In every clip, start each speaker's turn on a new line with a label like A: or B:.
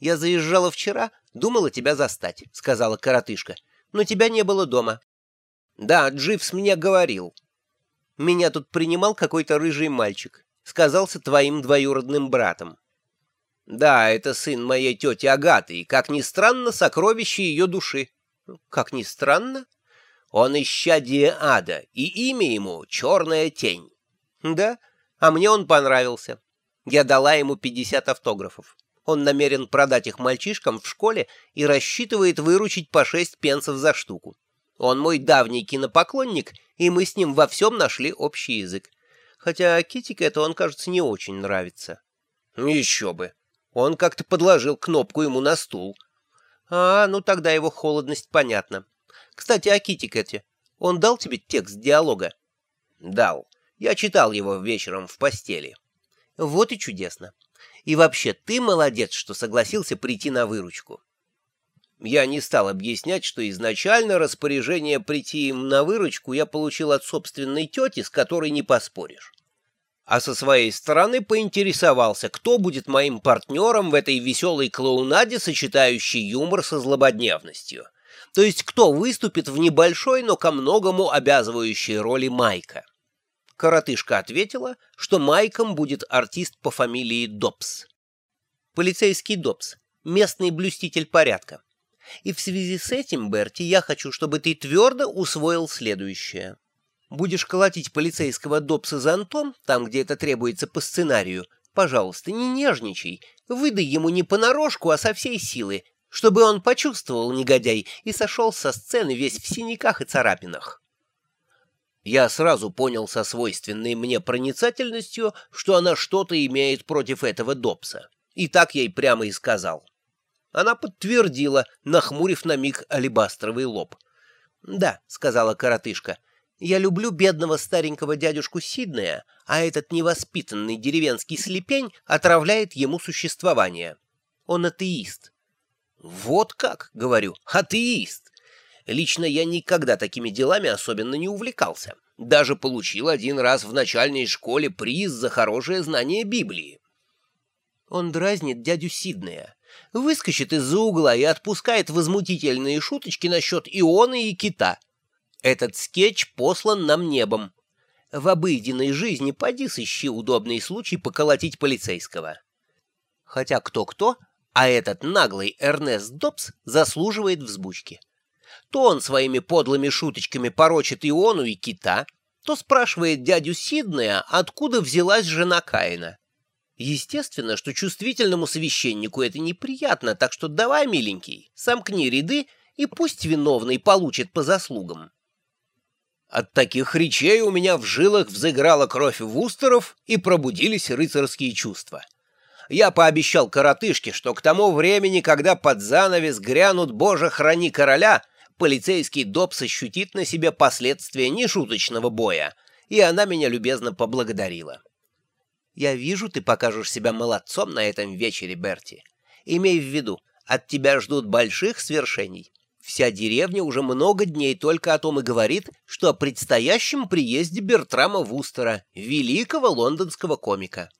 A: «Я заезжала вчера, думала тебя застать», — сказала коротышка. «Но тебя не было дома». «Да, Дживс мне говорил». «Меня тут принимал какой-то рыжий мальчик. Сказался твоим двоюродным братом». «Да, это сын моей тети Агаты, и, как ни странно, сокровище ее души». «Как ни странно?» «Он исчадие ада, и имя ему — Черная тень». «Да? А мне он понравился. Я дала ему 50 автографов. Он намерен продать их мальчишкам в школе и рассчитывает выручить по 6 пенсов за штуку. Он мой давний кинопоклонник, и мы с ним во всем нашли общий язык. Хотя Китик это он, кажется, не очень нравится. Еще бы. Он как-то подложил кнопку ему на стул. А, ну тогда его холодность понятна. Кстати, о Китикете. Он дал тебе текст диалога? Дал. Я читал его вечером в постели. Вот и чудесно. И вообще, ты молодец, что согласился прийти на выручку. Я не стал объяснять, что изначально распоряжение прийти им на выручку я получил от собственной тети, с которой не поспоришь. А со своей стороны поинтересовался, кто будет моим партнером в этой веселой клоунаде, сочетающей юмор со злободневностью. То есть кто выступит в небольшой, но ко многому обязывающей роли Майка. Коротышка ответила, что Майком будет артист по фамилии Добс. Полицейский Добс, местный блюститель порядка. И в связи с этим, Берти, я хочу, чтобы ты твердо усвоил следующее. Будешь колотить полицейского Добса зонтом, там, где это требуется по сценарию, пожалуйста, не нежничай, выдай ему не понарошку, а со всей силы, чтобы он почувствовал, негодяй, и сошел со сцены весь в синяках и царапинах. Я сразу понял со свойственной мне проницательностью, что она что-то имеет против этого Добса. И так ей прямо и сказал. Она подтвердила, нахмурив на миг алебастровый лоб. «Да», — сказала коротышка, — «я люблю бедного старенького дядюшку Сиднея, а этот невоспитанный деревенский слепень отравляет ему существование. Он атеист». «Вот как», — говорю, — «атеист». Лично я никогда такими делами особенно не увлекался. Даже получил один раз в начальной школе приз за хорошее знание Библии. Он дразнит дядю Сиднея, выскочит из-за угла и отпускает возмутительные шуточки насчет Ионы и кита. Этот скетч послан нам небом. В обыденной жизни поди сыщи удобный случай поколотить полицейского. Хотя кто-кто, а этот наглый Эрнест Добс заслуживает взбучки. То он своими подлыми шуточками порочит Иону и Кита, то спрашивает дядю Сиднея, откуда взялась жена Каина. Естественно, что чувствительному священнику это неприятно, так что давай, миленький, сомкни ряды, и пусть виновный получит по заслугам. От таких речей у меня в жилах взыграла кровь вустеров и пробудились рыцарские чувства. Я пообещал коротышке, что к тому времени, когда под занавес грянут «Боже, храни короля», полицейский Добс ощутит на себе последствия нешуточного боя, и она меня любезно поблагодарила. «Я вижу, ты покажешь себя молодцом на этом вечере, Берти. Имей в виду, от тебя ждут больших свершений. Вся деревня уже много дней только о том и говорит, что о предстоящем приезде Бертрама Вустера, великого лондонского комика.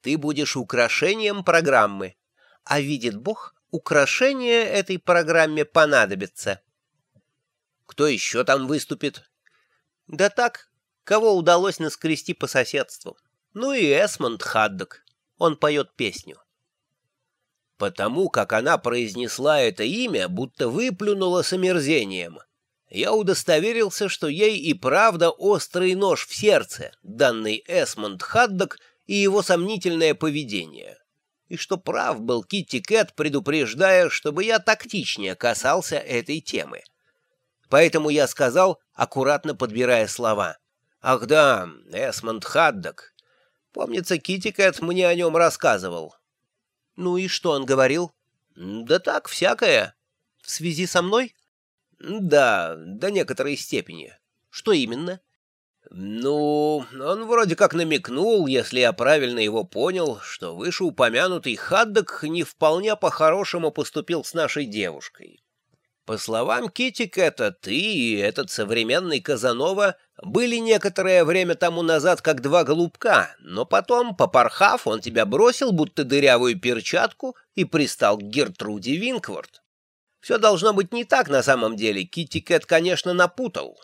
A: Ты будешь украшением программы, а видит Бог, украшение этой программе понадобится». Кто еще там выступит? Да так, кого удалось наскрести по соседству. Ну и Эсмонд Хаддок. Он поет песню. Потому как она произнесла это имя, будто выплюнула с омерзением. Я удостоверился, что ей и правда острый нож в сердце, данный Эсмонд Хаддок и его сомнительное поведение. И что прав был Китти Кэт, предупреждая, чтобы я тактичнее касался этой темы. Поэтому я сказал, аккуратно подбирая слова. «Ах да, Эсмонд Хаддок. Помнится, Китикет мне о нем рассказывал». «Ну и что он говорил?» «Да так, всякое». «В связи со мной?» «Да, до некоторой степени».
B: «Что именно?»
A: «Ну, он вроде как намекнул, если я правильно его понял, что вышеупомянутый Хаддок не вполне по-хорошему поступил с нашей девушкой. По словам Китикета, ты и этот современный Казанова были некоторое время тому назад как два голубка, но потом, попорхав, он тебя бросил, будто дырявую перчатку, и пристал к Гертруде Винкворт. Все должно быть не так на самом деле. Китти Кэт, конечно, напутал.